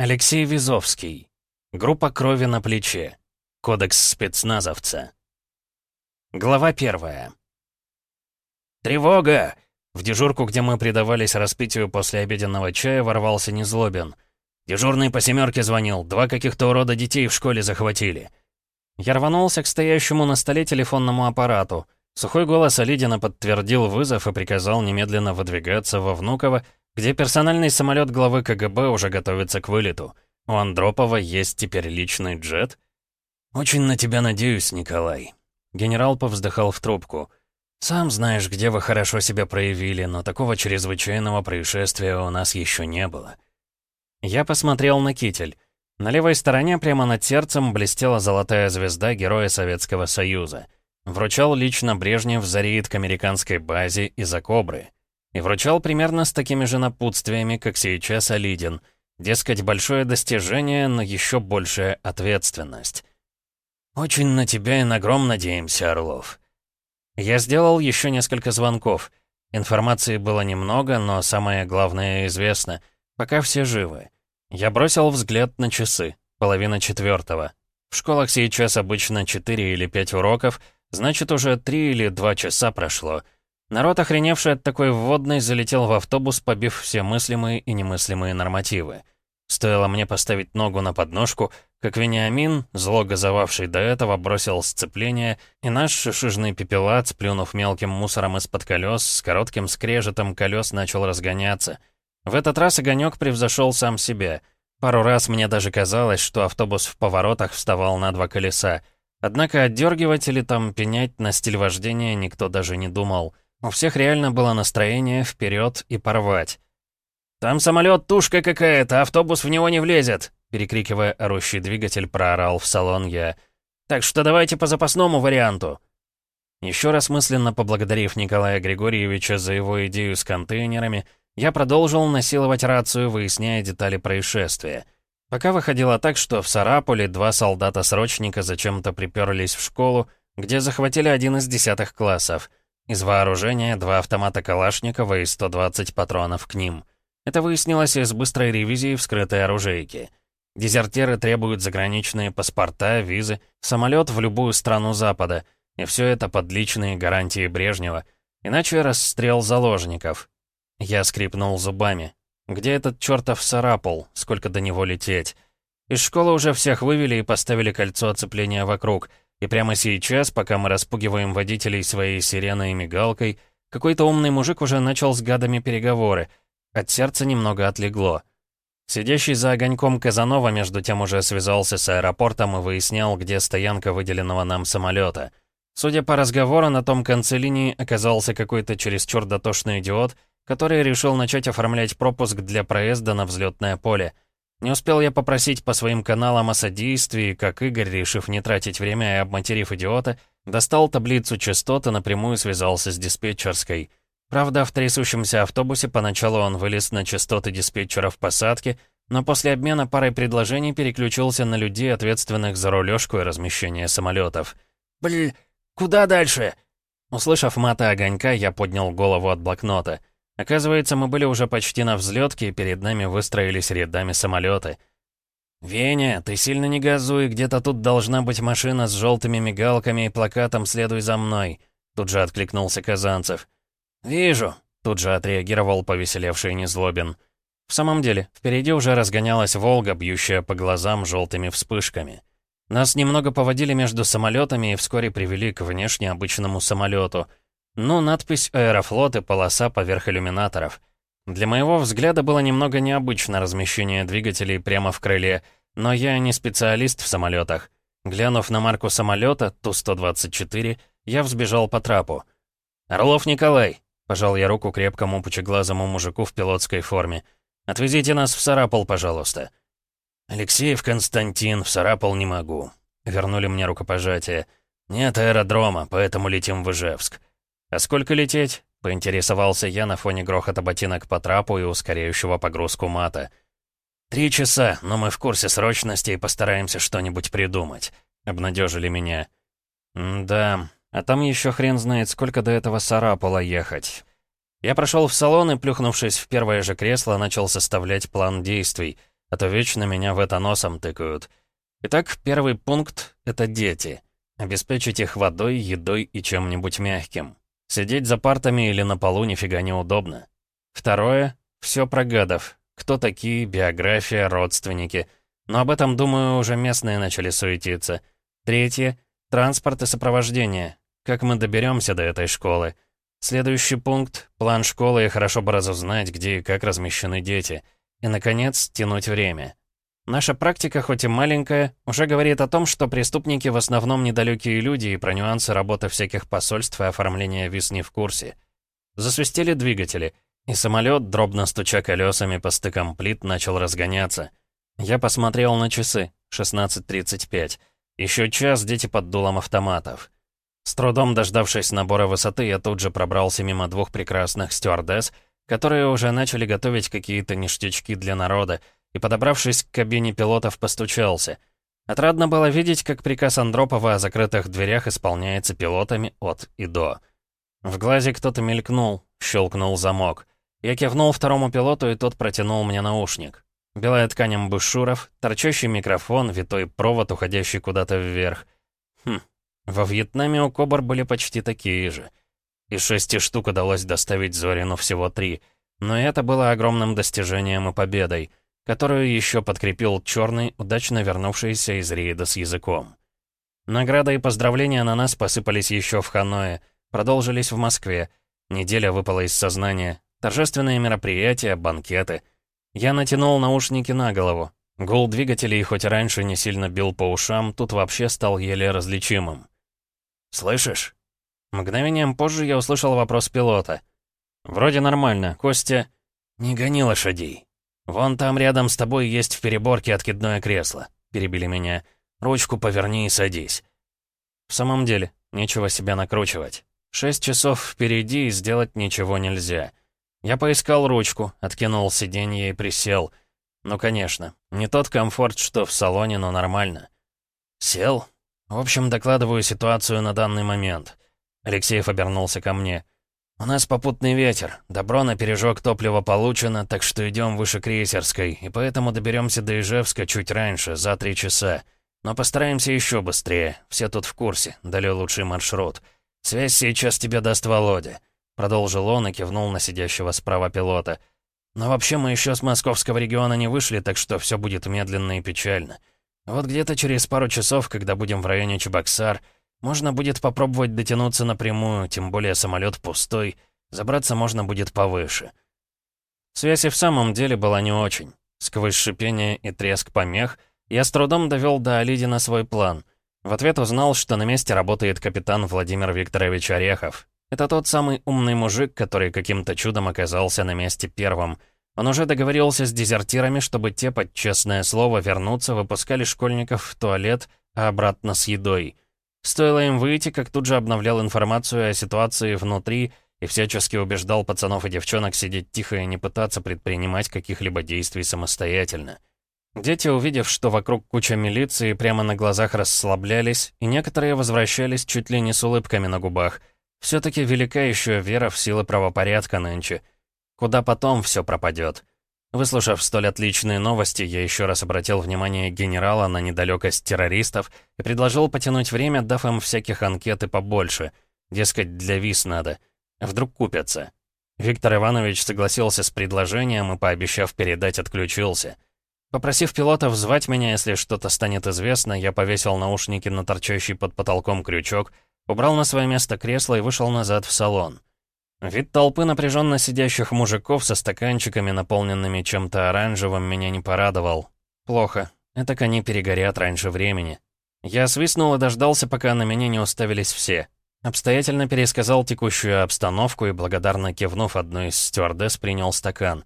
Алексей Визовский. Группа крови на плече. Кодекс спецназовца. Глава первая. «Тревога!» В дежурку, где мы предавались распитию после обеденного чая, ворвался Незлобин. Дежурный по семерке звонил, два каких-то урода детей в школе захватили. Я рванулся к стоящему на столе телефонному аппарату. Сухой голос Алидина подтвердил вызов и приказал немедленно выдвигаться во Внуково, где персональный самолет главы КГБ уже готовится к вылету. У Андропова есть теперь личный джет? «Очень на тебя надеюсь, Николай». Генерал повздыхал в трубку. «Сам знаешь, где вы хорошо себя проявили, но такого чрезвычайного происшествия у нас еще не было». Я посмотрел на китель. На левой стороне, прямо над сердцем, блестела золотая звезда Героя Советского Союза. Вручал лично Брежнев за рейд к американской базе из-за Кобры. И вручал примерно с такими же напутствиями, как сейчас Алидин. Дескать, большое достижение, но еще большая ответственность. «Очень на тебя и на гром надеемся, Орлов». Я сделал еще несколько звонков. Информации было немного, но самое главное известно. Пока все живы. Я бросил взгляд на часы. Половина четвертого. В школах сейчас обычно 4 или 5 уроков, значит, уже 3 или 2 часа прошло. Народ, охреневший от такой вводной, залетел в автобус, побив все мыслимые и немыслимые нормативы. Стоило мне поставить ногу на подножку, как Вениамин, зло газовавший до этого, бросил сцепление, и наш шишижный пепелат, сплюнув мелким мусором из-под колес, с коротким скрежетом колес начал разгоняться. В этот раз огонек превзошел сам себя. Пару раз мне даже казалось, что автобус в поворотах вставал на два колеса. Однако отдергивать или там пенять на стиль вождения никто даже не думал. У всех реально было настроение вперед и порвать. «Там самолет тушка какая-то, автобус в него не влезет!» Перекрикивая орущий двигатель, проорал в салон я. «Так что давайте по запасному варианту!» Еще раз мысленно поблагодарив Николая Григорьевича за его идею с контейнерами, я продолжил насиловать рацию, выясняя детали происшествия. Пока выходило так, что в Сарапуле два солдата-срочника зачем-то приперлись в школу, где захватили один из десятых классов — из вооружения два автомата Калашникова и 120 патронов к ним. Это выяснилось из быстрой ревизии вскрытой оружейки. Дезертиры требуют заграничные паспорта, визы, самолет в любую страну Запада. И все это под личные гарантии Брежнева. Иначе расстрел заложников. Я скрипнул зубами. Где этот чертов Сарапул? Сколько до него лететь? Из школы уже всех вывели и поставили кольцо оцепления вокруг — и прямо сейчас, пока мы распугиваем водителей своей сиреной и мигалкой, какой-то умный мужик уже начал с гадами переговоры. От сердца немного отлегло. Сидящий за огоньком Казанова между тем уже связался с аэропортом и выяснял, где стоянка выделенного нам самолета. Судя по разговору, на том конце линии оказался какой-то чересчур дотошный идиот, который решил начать оформлять пропуск для проезда на взлетное поле — не успел я попросить по своим каналам о содействии, как Игорь, решив не тратить время и обматерив идиота, достал таблицу частот и напрямую связался с диспетчерской. Правда, в трясущемся автобусе поначалу он вылез на частоты диспетчера в посадке, но после обмена парой предложений переключился на людей, ответственных за рулежку и размещение самолетов. «Блин, куда дальше?» Услышав мата огонька, я поднял голову от блокнота — Оказывается, мы были уже почти на взлетке, и перед нами выстроились рядами самолеты. «Веня, ты сильно не газуй, где-то тут должна быть машина с желтыми мигалками и плакатом «Следуй за мной», — тут же откликнулся Казанцев. «Вижу», — тут же отреагировал повеселевший Незлобин. В самом деле, впереди уже разгонялась «Волга», бьющая по глазам желтыми вспышками. Нас немного поводили между самолетами и вскоре привели к внешне обычному самолету — ну, надпись «Аэрофлот» и полоса поверх иллюминаторов. Для моего взгляда было немного необычно размещение двигателей прямо в крыле, но я не специалист в самолетах. Глянув на марку самолета, Ту-124, я взбежал по трапу. «Орлов Николай!» — пожал я руку крепкому пучеглазому мужику в пилотской форме. «Отвезите нас в Сарапол, пожалуйста». «Алексеев Константин, в Сарапол не могу». Вернули мне рукопожатие. «Нет аэродрома, поэтому летим в Ижевск». «А сколько лететь?» — поинтересовался я на фоне грохота ботинок по трапу и ускоряющего погрузку мата. «Три часа, но мы в курсе срочности и постараемся что-нибудь придумать», — обнадежили меня. «Да, а там еще хрен знает, сколько до этого Сарапула ехать». Я прошел в салон и, плюхнувшись в первое же кресло, начал составлять план действий. а то вечно меня в это носом тыкают. Итак, первый пункт — это дети. Обеспечить их водой, едой и чем-нибудь мягким. Сидеть за партами или на полу нифига неудобно. Второе — все про гадов. Кто такие, биография, родственники. Но об этом, думаю, уже местные начали суетиться. Третье — транспорт и сопровождение. Как мы доберемся до этой школы? Следующий пункт — план школы и хорошо бы разузнать, где и как размещены дети. И, наконец, тянуть время. Наша практика, хоть и маленькая, уже говорит о том, что преступники в основном недалекие люди и про нюансы работы всяких посольств и оформления виз не в курсе. Засвистели двигатели, и самолет, дробно стуча колесами по стыкам плит, начал разгоняться. Я посмотрел на часы, 16.35. Еще час дети под дулом автоматов. С трудом дождавшись набора высоты, я тут же пробрался мимо двух прекрасных стюардесс, которые уже начали готовить какие-то ништячки для народа, и, подобравшись к кабине пилотов, постучался. Отрадно было видеть, как приказ Андропова о закрытых дверях исполняется пилотами от и до. В глазе кто-то мелькнул, щелкнул замок. Я кивнул второму пилоту, и тот протянул мне наушник. Белая ткань амбушюров, торчащий микрофон, витой провод, уходящий куда-то вверх. Хм, во Вьетнаме у Кобр были почти такие же. Из шести штук удалось доставить Зорину всего три. Но это было огромным достижением и победой — которую еще подкрепил черный, удачно вернувшийся из рейда с языком. Награды и поздравления на нас посыпались еще в Ханое, продолжились в Москве. Неделя выпала из сознания. Торжественные мероприятия, банкеты. Я натянул наушники на голову. Гул двигателей, хоть раньше не сильно бил по ушам, тут вообще стал еле различимым. «Слышишь?» Мгновением позже я услышал вопрос пилота. «Вроде нормально. Костя...» «Не гони лошадей», «Вон там рядом с тобой есть в переборке откидное кресло», — перебили меня. «Ручку поверни и садись». В самом деле, нечего себя накручивать. Шесть часов впереди и сделать ничего нельзя. Я поискал ручку, откинул сиденье и присел. Ну, конечно, не тот комфорт, что в салоне, но нормально. Сел. В общем, докладываю ситуацию на данный момент. Алексеев обернулся ко мне. «У нас попутный ветер. Добро на пережог топлива получено, так что идем выше крейсерской, и поэтому доберемся до Ижевска чуть раньше, за три часа. Но постараемся еще быстрее. Все тут в курсе. Дали лучший маршрут. Связь сейчас тебе даст Володя». Продолжил он и кивнул на сидящего справа пилота. «Но вообще мы еще с московского региона не вышли, так что все будет медленно и печально. Вот где-то через пару часов, когда будем в районе Чебоксар, можно будет попробовать дотянуться напрямую, тем более самолет пустой. Забраться можно будет повыше. Связь и в самом деле была не очень. Сквозь шипение и треск помех я с трудом довел до Алидина свой план. В ответ узнал, что на месте работает капитан Владимир Викторович Орехов. Это тот самый умный мужик, который каким-то чудом оказался на месте первым. Он уже договорился с дезертирами, чтобы те, под честное слово, вернуться, выпускали школьников в туалет, а обратно с едой — Стоило им выйти, как тут же обновлял информацию о ситуации внутри и всячески убеждал пацанов и девчонок сидеть тихо и не пытаться предпринимать каких-либо действий самостоятельно. Дети, увидев, что вокруг куча милиции, прямо на глазах расслаблялись, и некоторые возвращались чуть ли не с улыбками на губах. Все-таки велика еще вера в силы правопорядка нынче. Куда потом все пропадет. Выслушав столь отличные новости, я еще раз обратил внимание генерала на недалекость террористов и предложил потянуть время, дав им всяких анкет и побольше. Дескать, для виз надо. Вдруг купятся. Виктор Иванович согласился с предложением и, пообещав передать, отключился. Попросив пилотов звать меня, если что-то станет известно, я повесил наушники на торчащий под потолком крючок, убрал на свое место кресло и вышел назад в салон. Вид толпы напряженно сидящих мужиков со стаканчиками, наполненными чем-то оранжевым, меня не порадовал. Плохо. Это они перегорят раньше времени. Я свистнул и дождался, пока на меня не уставились все. Обстоятельно пересказал текущую обстановку и, благодарно кивнув одной из стюардесс, принял стакан.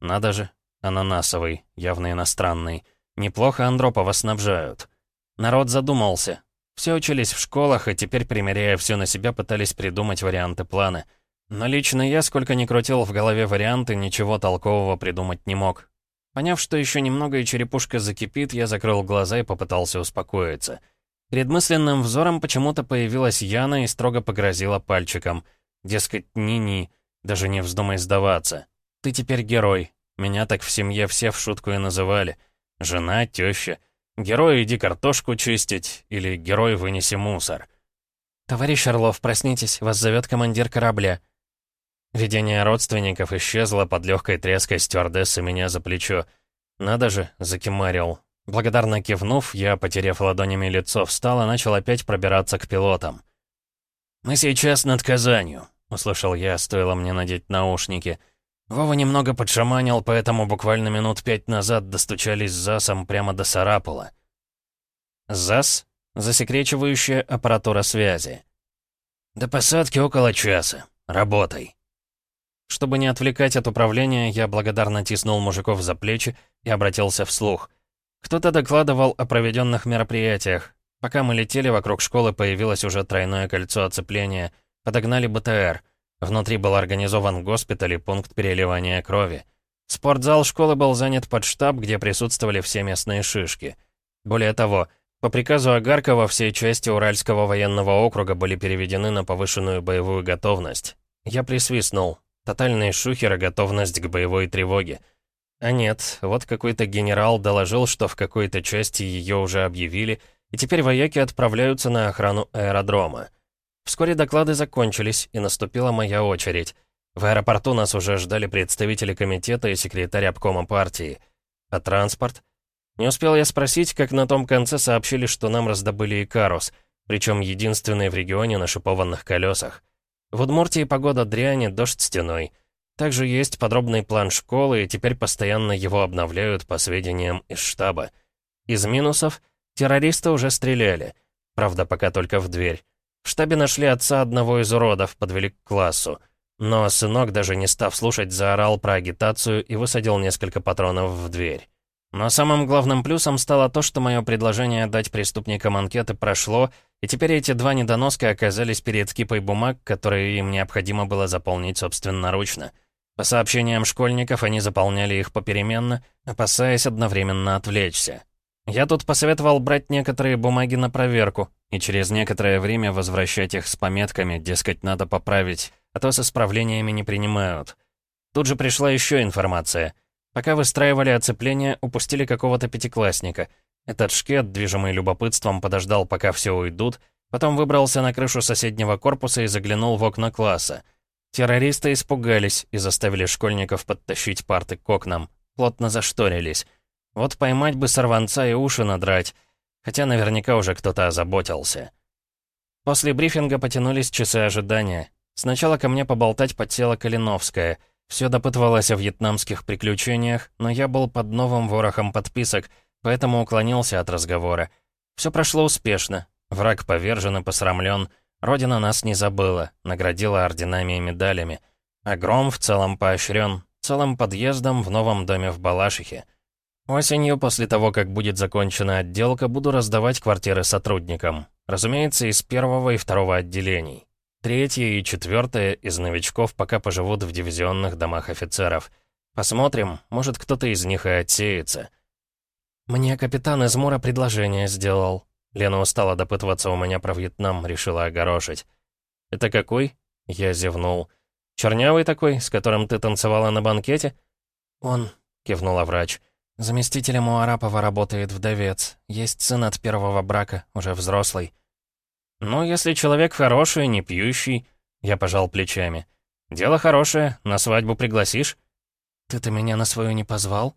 Надо же, ананасовый, явно иностранный. Неплохо Андропова снабжают. Народ задумался. Все учились в школах, и теперь, примеряя все на себя, пытались придумать варианты плана — но лично я, сколько ни крутил в голове варианты, ничего толкового придумать не мог. Поняв, что еще немного и черепушка закипит, я закрыл глаза и попытался успокоиться. Перед мысленным взором почему-то появилась Яна и строго погрозила пальчиком. Дескать, ни-ни, даже не вздумай сдаваться. Ты теперь герой. Меня так в семье все в шутку и называли. Жена, теща. Герой, иди картошку чистить. Или герой, вынеси мусор. «Товарищ Орлов, проснитесь, вас зовет командир корабля». Видение родственников исчезло под легкой треской стюардессы меня за плечо. Надо же, закимарил. Благодарно кивнув, я, потеряв ладонями лицо, встал и начал опять пробираться к пилотам. «Мы сейчас над Казанью», — услышал я, стоило мне надеть наушники. Вова немного подшаманил, поэтому буквально минут пять назад достучались ЗАСом прямо до Сарапула. ЗАС — засекречивающая аппаратура связи. «До посадки около часа. Работай». Чтобы не отвлекать от управления, я благодарно тиснул мужиков за плечи и обратился вслух — кто-то докладывал о проведенных мероприятиях. Пока мы летели, вокруг школы появилось уже тройное кольцо оцепления. Подогнали БТР. Внутри был организован госпиталь и пункт переливания крови. Спортзал школы был занят под штаб, где присутствовали все местные шишки. Более того, по приказу Агаркова все части Уральского военного округа были переведены на повышенную боевую готовность. Я присвистнул. Тотальные шухеры, готовность к боевой тревоге. А нет, вот какой-то генерал доложил, что в какой-то части ее уже объявили, и теперь вояки отправляются на охрану аэродрома. Вскоре доклады закончились, и наступила моя очередь. В аэропорту нас уже ждали представители комитета и секретарь обкома партии. А транспорт? Не успел я спросить, как на том конце сообщили, что нам раздобыли Икарус, причем единственный в регионе на шипованных колесах. В Удмуртии погода дряни, дождь стеной. Также есть подробный план школы, и теперь постоянно его обновляют по сведениям из штаба. Из минусов террористы уже стреляли. Правда, пока только в дверь. В штабе нашли отца одного из уродов, подвели к классу. Но сынок, даже не став слушать, заорал про агитацию и высадил несколько патронов в дверь. Но самым главным плюсом стало то, что мое предложение дать преступникам анкеты прошло, и теперь эти два недоноска оказались перед кипой бумаг, которые им необходимо было заполнить собственноручно. По сообщениям школьников, они заполняли их попеременно, опасаясь одновременно отвлечься. Я тут посоветовал брать некоторые бумаги на проверку и через некоторое время возвращать их с пометками, дескать, надо поправить, а то с исправлениями не принимают. Тут же пришла еще информация. Пока выстраивали оцепление, упустили какого-то пятиклассника. Этот шкет, движимый любопытством, подождал, пока все уйдут, потом выбрался на крышу соседнего корпуса и заглянул в окна класса. Террористы испугались и заставили школьников подтащить парты к окнам. Плотно зашторились. Вот поймать бы сорванца и уши надрать. Хотя наверняка уже кто-то озаботился. После брифинга потянулись часы ожидания. Сначала ко мне поболтать подсела Калиновская. Все допытывалась о вьетнамских приключениях, но я был под новым ворохом подписок, поэтому уклонился от разговора. Все прошло успешно. Враг повержен и посрамлен. Родина нас не забыла, наградила орденами и медалями. А в целом поощрен, целым подъездом в новом доме в Балашихе. Осенью, после того, как будет закончена отделка, буду раздавать квартиры сотрудникам. Разумеется, из первого и второго отделений. Третье и четвертое из новичков пока поживут в дивизионных домах офицеров. Посмотрим, может, кто-то из них и отсеется. Мне капитан из Мура предложение сделал. Лена устала допытываться у меня про Вьетнам, решила огорошить. «Это какой?» Я зевнул. «Чернявый такой, с которым ты танцевала на банкете?» «Он», — кивнула врач. «Заместителем у Арапова работает вдовец. Есть сын от первого брака, уже взрослый». «Ну, если человек хороший, не пьющий...» Я пожал плечами. «Дело хорошее, на свадьбу пригласишь?» «Ты-то меня на свою не позвал?»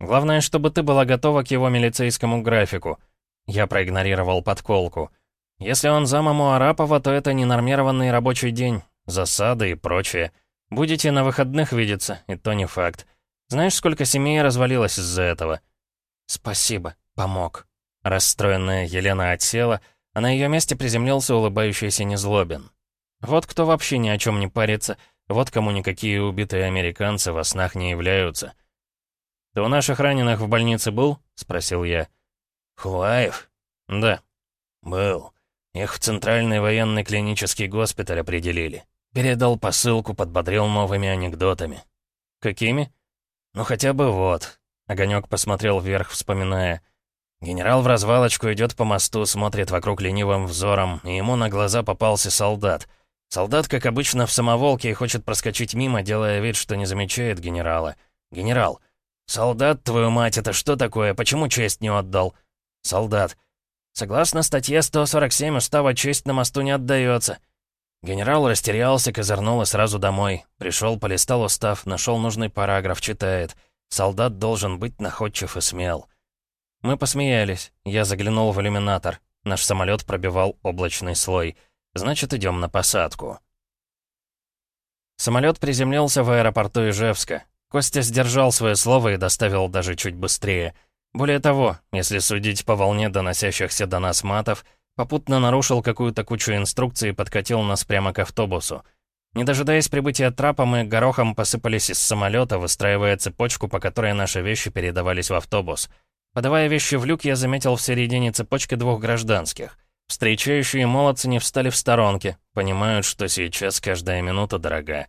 «Главное, чтобы ты была готова к его милицейскому графику». Я проигнорировал подколку. Если он замом у Арапова, то это ненормированный рабочий день, засады и прочее. Будете на выходных видеться, и то не факт. Знаешь, сколько семей развалилось из-за этого? Спасибо, помог. Расстроенная Елена отсела, а на ее месте приземлился улыбающийся Незлобин. Вот кто вообще ни о чем не парится, вот кому никакие убитые американцы во снах не являются. «Ты у наших раненых в больнице был?» — спросил я. «Хулаев?» «Да». «Был. Их в Центральный военный клинический госпиталь определили. Передал посылку, подбодрил новыми анекдотами». «Какими?» «Ну хотя бы вот». Огонек посмотрел вверх, вспоминая. Генерал в развалочку идет по мосту, смотрит вокруг ленивым взором, и ему на глаза попался солдат. Солдат, как обычно, в самоволке и хочет проскочить мимо, делая вид, что не замечает генерала. Генерал. Солдат, твою мать, это что такое? Почему честь не отдал? Солдат. Согласно статье 147 устава, честь на мосту не отдается. Генерал растерялся, козырнул и сразу домой. Пришел, полистал устав, нашел нужный параграф, читает. Солдат должен быть находчив и смел. Мы посмеялись. Я заглянул в иллюминатор. Наш самолет пробивал облачный слой. Значит, идем на посадку. Самолет приземлился в аэропорту Ижевска. Костя сдержал свое слово и доставил даже чуть быстрее. Более того, если судить по волне доносящихся до нас матов, попутно нарушил какую-то кучу инструкций и подкатил нас прямо к автобусу. Не дожидаясь прибытия трапа, мы горохом посыпались из самолета, выстраивая цепочку, по которой наши вещи передавались в автобус. Подавая вещи в люк, я заметил в середине цепочки двух гражданских. Встречающие молодцы не встали в сторонке, понимают, что сейчас каждая минута дорога.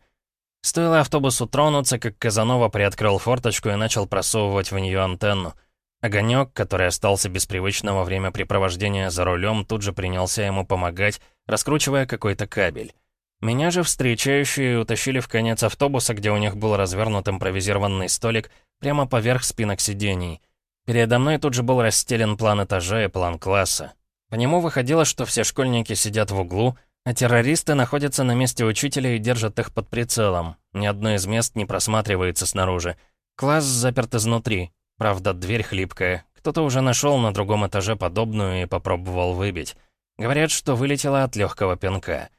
Стоило автобусу тронуться, как Казанова приоткрыл форточку и начал просовывать в нее антенну. Огонек, который остался без привычного времяпрепровождения за рулем, тут же принялся ему помогать, раскручивая какой-то кабель. Меня же встречающие утащили в конец автобуса, где у них был развернут импровизированный столик прямо поверх спинок сидений. Передо мной тут же был расстелен план этажа и план класса. По нему выходило, что все школьники сидят в углу, а террористы находятся на месте учителя и держат их под прицелом. Ни одно из мест не просматривается снаружи. Класс заперт изнутри. Правда, дверь хлипкая. Кто-то уже нашел на другом этаже подобную и попробовал выбить. Говорят, что вылетела от легкого пинка.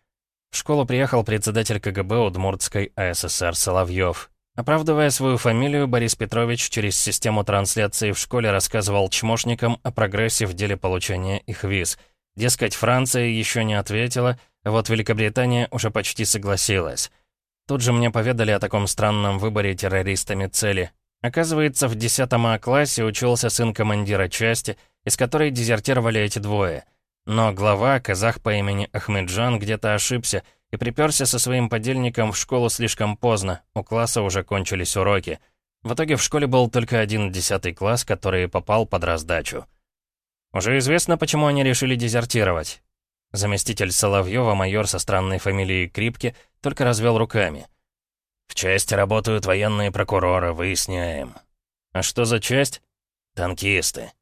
В школу приехал председатель КГБ Удмуртской АССР Соловьев. Оправдывая свою фамилию, Борис Петрович через систему трансляции в школе рассказывал чмошникам о прогрессе в деле получения их виз. Дескать, Франция еще не ответила, вот Великобритания уже почти согласилась. Тут же мне поведали о таком странном выборе террористами цели. Оказывается, в 10 А-классе учился сын командира части, из которой дезертировали эти двое. Но глава, казах по имени Ахмеджан, где-то ошибся и приперся со своим подельником в школу слишком поздно, у класса уже кончились уроки. В итоге в школе был только один десятый класс, который попал под раздачу. Уже известно, почему они решили дезертировать. Заместитель Соловьева, майор со странной фамилией Крипки, только развел руками. «В части работают военные прокуроры, выясняем». «А что за часть?» «Танкисты».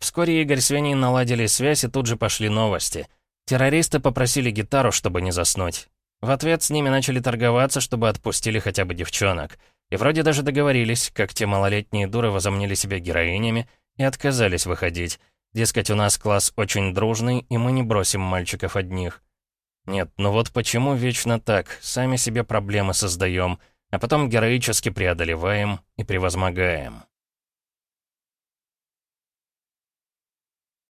Вскоре Игорь с Веней наладили связь, и тут же пошли новости. Террористы попросили гитару, чтобы не заснуть. В ответ с ними начали торговаться, чтобы отпустили хотя бы девчонок. И вроде даже договорились, как те малолетние дуры возомнили себя героинями и отказались выходить. Дескать, у нас класс очень дружный, и мы не бросим мальчиков одних. Нет, ну вот почему вечно так? Сами себе проблемы создаем, а потом героически преодолеваем и превозмогаем.